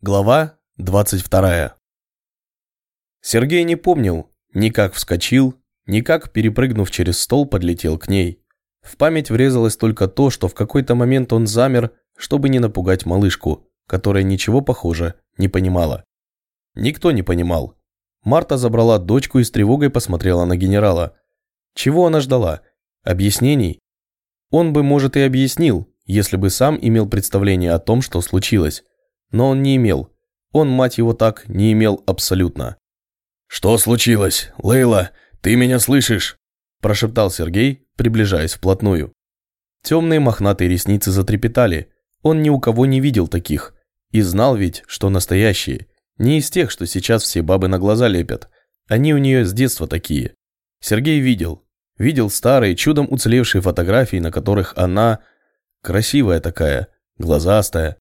Глава 22. Сергей не помнил, ни как вскочил, ни как, перепрыгнув через стол, подлетел к ней. В память врезалось только то, что в какой-то момент он замер, чтобы не напугать малышку, которая ничего, похоже, не понимала. Никто не понимал. Марта забрала дочку и с тревогой посмотрела на генерала. Чего она ждала? Объяснений? Он бы, может, и объяснил, если бы сам имел представление о том, что случилось но он не имел. Он, мать его, так не имел абсолютно. «Что случилось? Лейла, ты меня слышишь?» прошептал Сергей, приближаясь вплотную. Темные мохнатые ресницы затрепетали. Он ни у кого не видел таких. И знал ведь, что настоящие. Не из тех, что сейчас все бабы на глаза лепят. Они у нее с детства такие. Сергей видел. Видел старые, чудом уцелевшие фотографии, на которых она... Красивая такая, глазастая,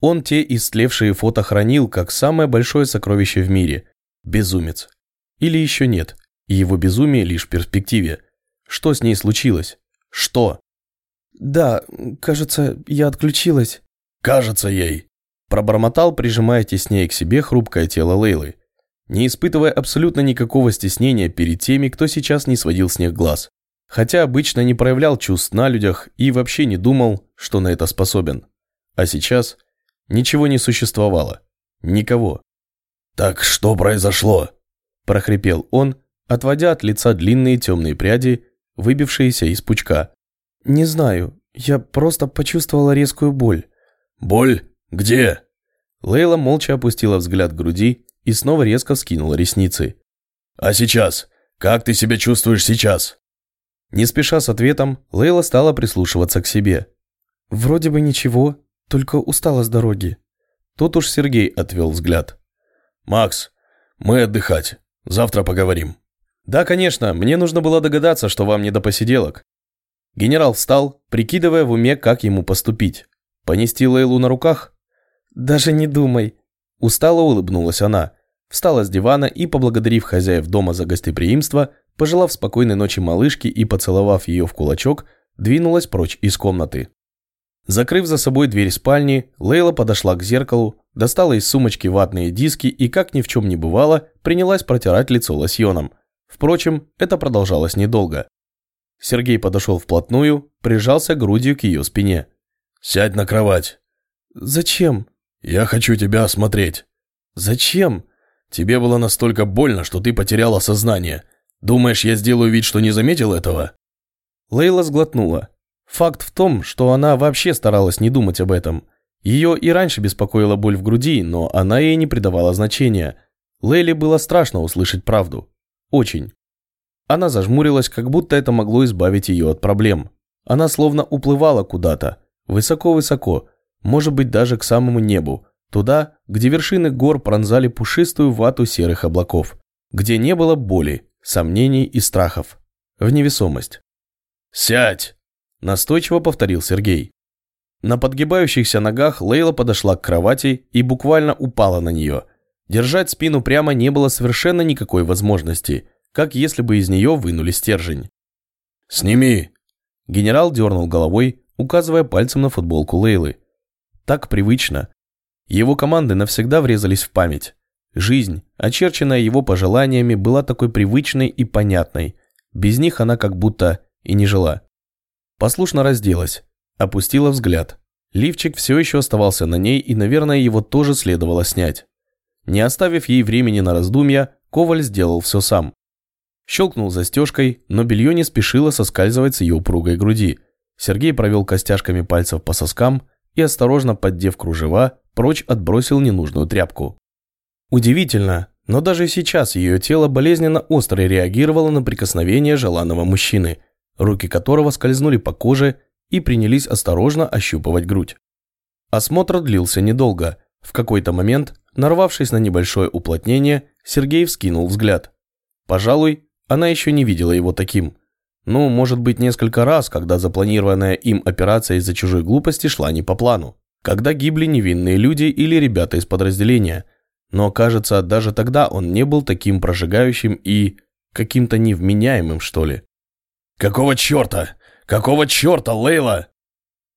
он те истлевшие фото хранил как самое большое сокровище в мире. Безумец. Или еще нет, и его безумие лишь в перспективе. Что с ней случилось? Что? «Да, кажется, я отключилась». «Кажется ей», – пробормотал, прижимая теснее к себе хрупкое тело Лейлы, не испытывая абсолютно никакого стеснения перед теми, кто сейчас не сводил с них глаз. Хотя обычно не проявлял чувств на людях и вообще не думал, что на это способен. А сейчас – Ничего не существовало. Никого. «Так что произошло?» – прохрипел он, отводя от лица длинные темные пряди, выбившиеся из пучка. «Не знаю. Я просто почувствовала резкую боль». «Боль? Где?» Лейла молча опустила взгляд к груди и снова резко вскинула ресницы. «А сейчас? Как ты себя чувствуешь сейчас?» Не спеша с ответом, Лейла стала прислушиваться к себе. «Вроде бы ничего. Только устала с дороги. Тут уж Сергей отвел взгляд. «Макс, мы отдыхать. Завтра поговорим». «Да, конечно, мне нужно было догадаться, что вам не до посиделок». Генерал встал, прикидывая в уме, как ему поступить. Понести Лейлу на руках? «Даже не думай». Устало улыбнулась она. Встала с дивана и, поблагодарив хозяев дома за гостеприимство, пожелав спокойной ночи малышке и поцеловав ее в кулачок, двинулась прочь из комнаты. Закрыв за собой дверь спальни, Лейла подошла к зеркалу, достала из сумочки ватные диски и, как ни в чем не бывало, принялась протирать лицо лосьоном. Впрочем, это продолжалось недолго. Сергей подошел вплотную, прижался грудью к ее спине. «Сядь на кровать». «Зачем?» «Я хочу тебя осмотреть». «Зачем?» «Тебе было настолько больно, что ты потеряла сознание. Думаешь, я сделаю вид, что не заметил этого?» Лейла сглотнула. Факт в том, что она вообще старалась не думать об этом. Ее и раньше беспокоила боль в груди, но она ей не придавала значения. Лейли было страшно услышать правду. Очень. Она зажмурилась, как будто это могло избавить ее от проблем. Она словно уплывала куда-то, высоко-высоко, может быть даже к самому небу, туда, где вершины гор пронзали пушистую вату серых облаков, где не было боли, сомнений и страхов. В невесомость. «Сядь!» Настойчиво повторил Сергей. На подгибающихся ногах Лейла подошла к кровати и буквально упала на нее. Держать спину прямо не было совершенно никакой возможности, как если бы из нее вынули стержень. «Сними!» Генерал дернул головой, указывая пальцем на футболку Лейлы. Так привычно. Его команды навсегда врезались в память. Жизнь, очерченная его пожеланиями, была такой привычной и понятной. Без них она как будто и не жила. Послушно разделась, опустила взгляд. Лифчик все еще оставался на ней, и, наверное, его тоже следовало снять. Не оставив ей времени на раздумья, Коваль сделал все сам. Щелкнул застежкой, но белье не спешило соскальзывать с ее упругой груди. Сергей провел костяшками пальцев по соскам и, осторожно поддев кружева, прочь отбросил ненужную тряпку. Удивительно, но даже сейчас ее тело болезненно остро реагировало на прикосновение желанного мужчины – руки которого скользнули по коже и принялись осторожно ощупывать грудь. Осмотр длился недолго. В какой-то момент, нарвавшись на небольшое уплотнение, Сергей вскинул взгляд. Пожалуй, она еще не видела его таким. Ну, может быть, несколько раз, когда запланированная им операция из-за чужой глупости шла не по плану. Когда гибли невинные люди или ребята из подразделения. Но, кажется, даже тогда он не был таким прожигающим и... каким-то невменяемым, что ли. «Какого черта? Какого черта, Лейла?»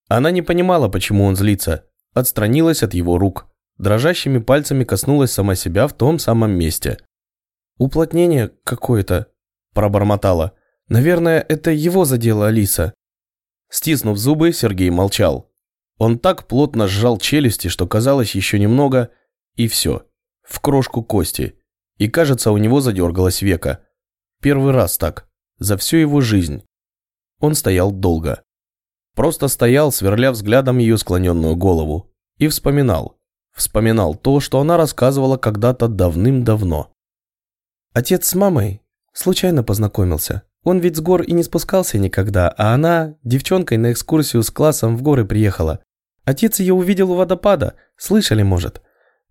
Она не понимала, почему он злится. Отстранилась от его рук. дрожащими пальцами коснулась сама себя в том самом месте. «Уплотнение какое-то», – пробормотала. «Наверное, это его задела Алиса». Стиснув зубы, Сергей молчал. Он так плотно сжал челюсти, что казалось еще немного, и все, в крошку кости. И кажется, у него задергалось века. Первый раз так, за всю его жизнь. Он стоял долго. Просто стоял, сверля взглядом ее склоненную голову. И вспоминал. Вспоминал то, что она рассказывала когда-то давным-давно. Отец с мамой случайно познакомился. Он ведь с гор и не спускался никогда, а она девчонкой на экскурсию с классом в горы приехала. Отец ее увидел у водопада, слышали, может.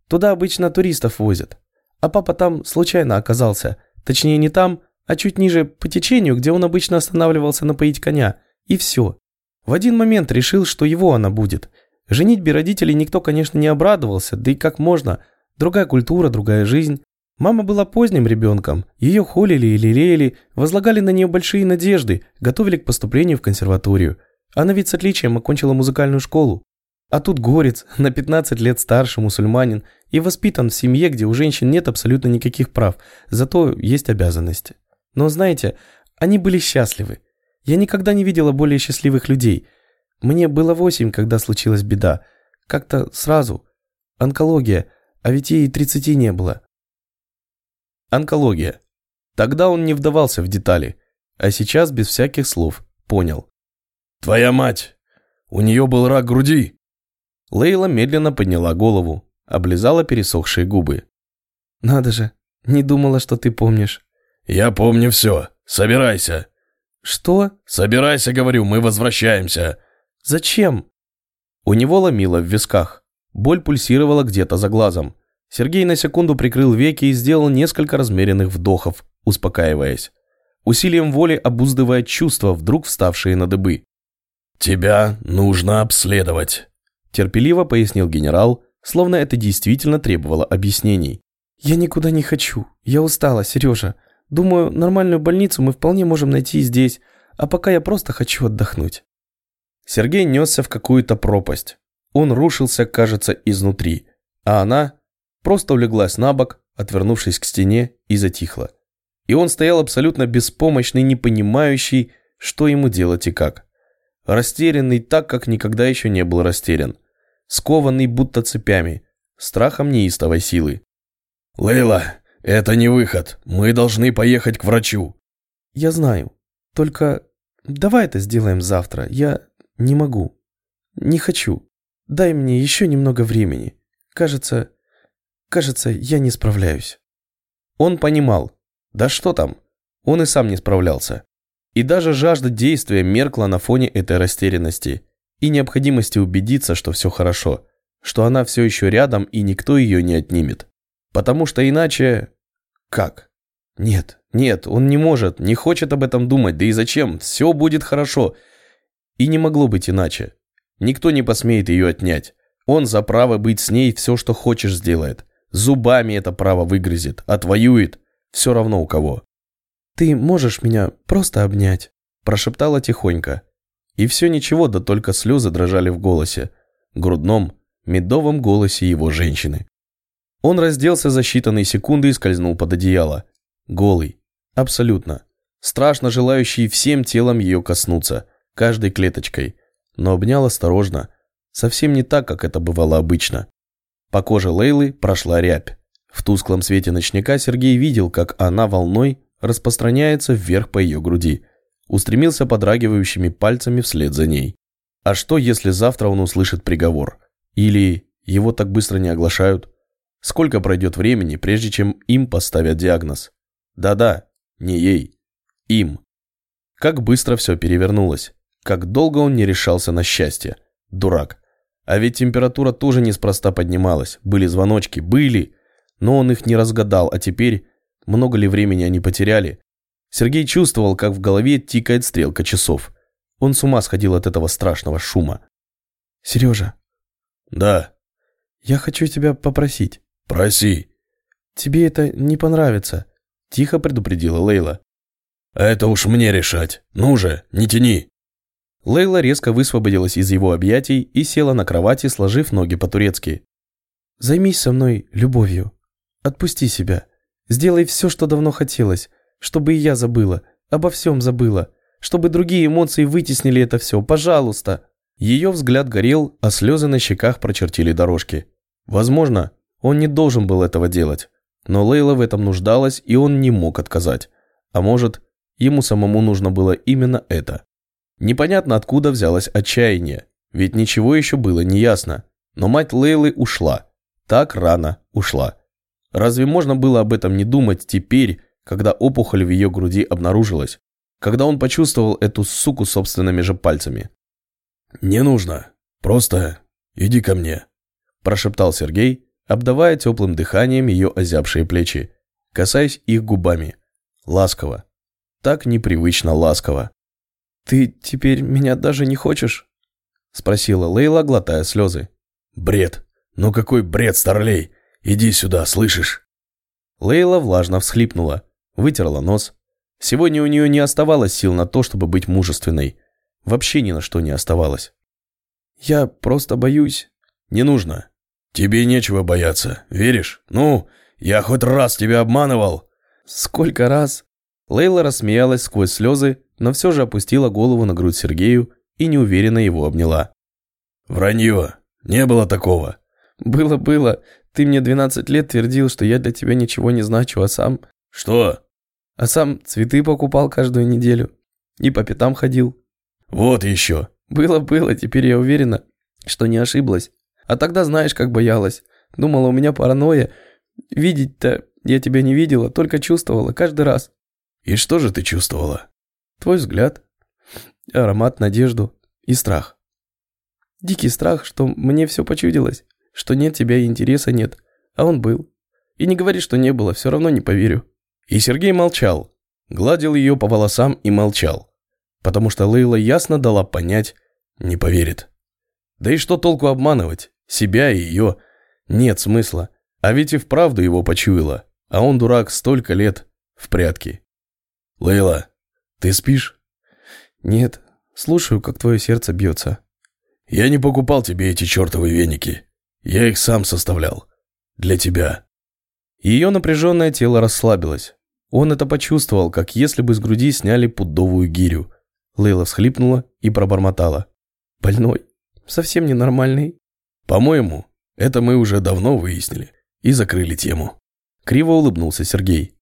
Туда обычно туристов возят. А папа там случайно оказался. Точнее, не там, а чуть ниже по течению, где он обычно останавливался напоить коня. И все. В один момент решил, что его она будет. Женитьбе родителей никто, конечно, не обрадовался, да и как можно. Другая культура, другая жизнь. Мама была поздним ребенком, ее холили и лелеяли, возлагали на нее большие надежды, готовили к поступлению в консерваторию. Она ведь с отличием окончила музыкальную школу. А тут горец, на 15 лет старше мусульманин и воспитан в семье, где у женщин нет абсолютно никаких прав, зато есть обязанности. Но знаете, они были счастливы. Я никогда не видела более счастливых людей. Мне было восемь, когда случилась беда. Как-то сразу. Онкология, а ведь ей тридцати не было. Онкология. Тогда он не вдавался в детали, а сейчас без всяких слов понял. «Твоя мать! У нее был рак груди!» Лейла медленно подняла голову, облизала пересохшие губы. «Надо же, не думала, что ты помнишь». «Я помню все. Собирайся». «Что?» «Собирайся, говорю, мы возвращаемся». «Зачем?» У него ломило в висках. Боль пульсировала где-то за глазом. Сергей на секунду прикрыл веки и сделал несколько размеренных вдохов, успокаиваясь. Усилием воли обуздывая чувства, вдруг вставшие на дыбы. «Тебя нужно обследовать», – терпеливо пояснил генерал, словно это действительно требовало объяснений. «Я никуда не хочу. Я устала, Сережа. Думаю, нормальную больницу мы вполне можем найти здесь, а пока я просто хочу отдохнуть». Сергей несся в какую-то пропасть. Он рушился, кажется, изнутри, а она просто улеглась на бок, отвернувшись к стене, и затихла. И он стоял абсолютно беспомощный, не понимающий, что ему делать и как. Растерянный так, как никогда еще не был растерян. Скованный будто цепями, страхом неистовой силы. «Лейла, это не выход. Мы должны поехать к врачу». «Я знаю. Только давай это сделаем завтра. Я не могу. Не хочу. Дай мне еще немного времени. Кажется, кажется, я не справляюсь». Он понимал. Да что там? Он и сам не справлялся. И даже жажда действия меркла на фоне этой растерянности и необходимости убедиться, что все хорошо, что она все еще рядом и никто ее не отнимет. Потому что иначе... Как? Нет, нет, он не может, не хочет об этом думать, да и зачем? Все будет хорошо. И не могло быть иначе. Никто не посмеет ее отнять. Он за право быть с ней все, что хочешь, сделает. Зубами это право выгрызет, отвоюет. Все равно у кого. «Ты можешь меня просто обнять?» Прошептала тихонько. И все ничего, да только слезы дрожали в голосе. Грудном, медовом голосе его женщины. Он разделся за считанные секунды и скользнул под одеяло. Голый. Абсолютно. Страшно желающий всем телом ее коснуться. Каждой клеточкой. Но обнял осторожно. Совсем не так, как это бывало обычно. По коже Лейлы прошла рябь. В тусклом свете ночника Сергей видел, как она волной распространяется вверх по ее груди. Устремился подрагивающими пальцами вслед за ней. А что, если завтра он услышит приговор? Или его так быстро не оглашают? Сколько пройдет времени, прежде чем им поставят диагноз? Да-да, не ей. Им. Как быстро все перевернулось. Как долго он не решался на счастье. Дурак. А ведь температура тоже неспроста поднималась. Были звоночки, были. Но он их не разгадал, а теперь много ли времени они потеряли? Сергей чувствовал, как в голове тикает стрелка часов. Он с ума сходил от этого страшного шума. «Сережа». «Да». «Я хочу тебя попросить». «Проси». «Тебе это не понравится», – тихо предупредила Лейла. «Это уж мне решать. Ну же, не тяни». Лейла резко высвободилась из его объятий и села на кровати, сложив ноги по-турецки. Займись со мной любовью. Отпусти себя. Сделай все, что давно хотелось, чтобы и я забыла, обо всем забыла, чтобы другие эмоции вытеснили это все, пожалуйста. Ее взгляд горел, а слезы на щеках прочертили дорожки. Возможно, он не должен был этого делать, но Лейла в этом нуждалась, и он не мог отказать. А может, ему самому нужно было именно это. Непонятно, откуда взялось отчаяние, ведь ничего еще было не ясно. Но мать Лейлы ушла. Так рано ушла. Разве можно было об этом не думать теперь, когда опухоль в ее груди обнаружилась? Когда он почувствовал эту суку собственными же пальцами? «Не нужно. Просто иди ко мне», – прошептал Сергей, обдавая теплым дыханием ее озябшие плечи, касаясь их губами. Ласково. Так непривычно ласково. «Ты теперь меня даже не хочешь?» – спросила Лейла, глотая слезы. «Бред! Ну какой бред, старлей! Иди сюда, слышишь?» Лейла влажно всхлипнула, вытерла нос. Сегодня у нее не оставалось сил на то, чтобы быть мужественной. Вообще ни на что не оставалось. «Я просто боюсь». «Не нужно. Тебе нечего бояться, веришь? Ну, я хоть раз тебя обманывал». «Сколько раз?» Лейла рассмеялась сквозь слезы, но все же опустила голову на грудь Сергею и неуверенно его обняла. «Вранье. Не было такого». «Было-было. Ты мне 12 лет твердил, что я для тебя ничего не значу, а сам...» «Что?» «А сам цветы покупал каждую неделю. И по пятам ходил». «Вот еще». «Было-было, теперь я уверена, что не ошиблась. А тогда знаешь, как боялась. Думала, у меня паранойя. Видеть-то я тебя не видела, только чувствовала каждый раз». «И что же ты чувствовала?» «Твой взгляд, аромат, надежду и страх. Дикий страх, что мне все почудилось, что нет тебя и интереса нет, а он был. И не говори, что не было, все равно не поверю». И Сергей молчал, гладил ее по волосам и молчал, потому что Лейла ясно дала понять, не поверит. Да и что толку обманывать? Себя и ее. Нет смысла. А ведь и вправду его почуяла. А он, дурак, столько лет в прятки. «Лейла, ты спишь?» «Нет. Слушаю, как твое сердце бьется». «Я не покупал тебе эти чертовы веники. Я их сам составлял. Для тебя». Ее напряженное тело расслабилось. Он это почувствовал, как если бы с груди сняли пудовую гирю. Лейла всхлипнула и пробормотала. «Больной. Совсем ненормальный». «По-моему, это мы уже давно выяснили и закрыли тему». Криво улыбнулся Сергей.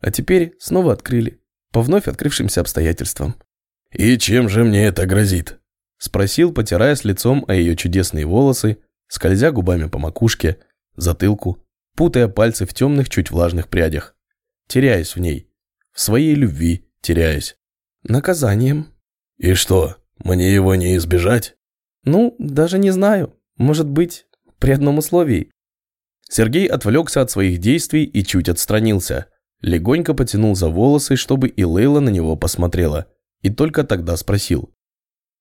«А теперь снова открыли, по вновь открывшимся обстоятельствам». «И чем же мне это грозит?» Спросил, потирая с лицом о ее чудесные волосы, скользя губами по макушке, затылку, путая пальцы в темных, чуть влажных прядях. Теряясь в ней. В своей любви теряясь. «Наказанием». «И что, мне его не избежать?» «Ну, даже не знаю. Может быть, при одном условии». Сергей отвлекся от своих действий и чуть отстранился. Легонько потянул за волосы, чтобы и Лейла на него посмотрела. И только тогда спросил.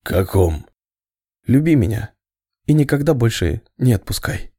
«Каком?» «Люби меня. И никогда больше не отпускай».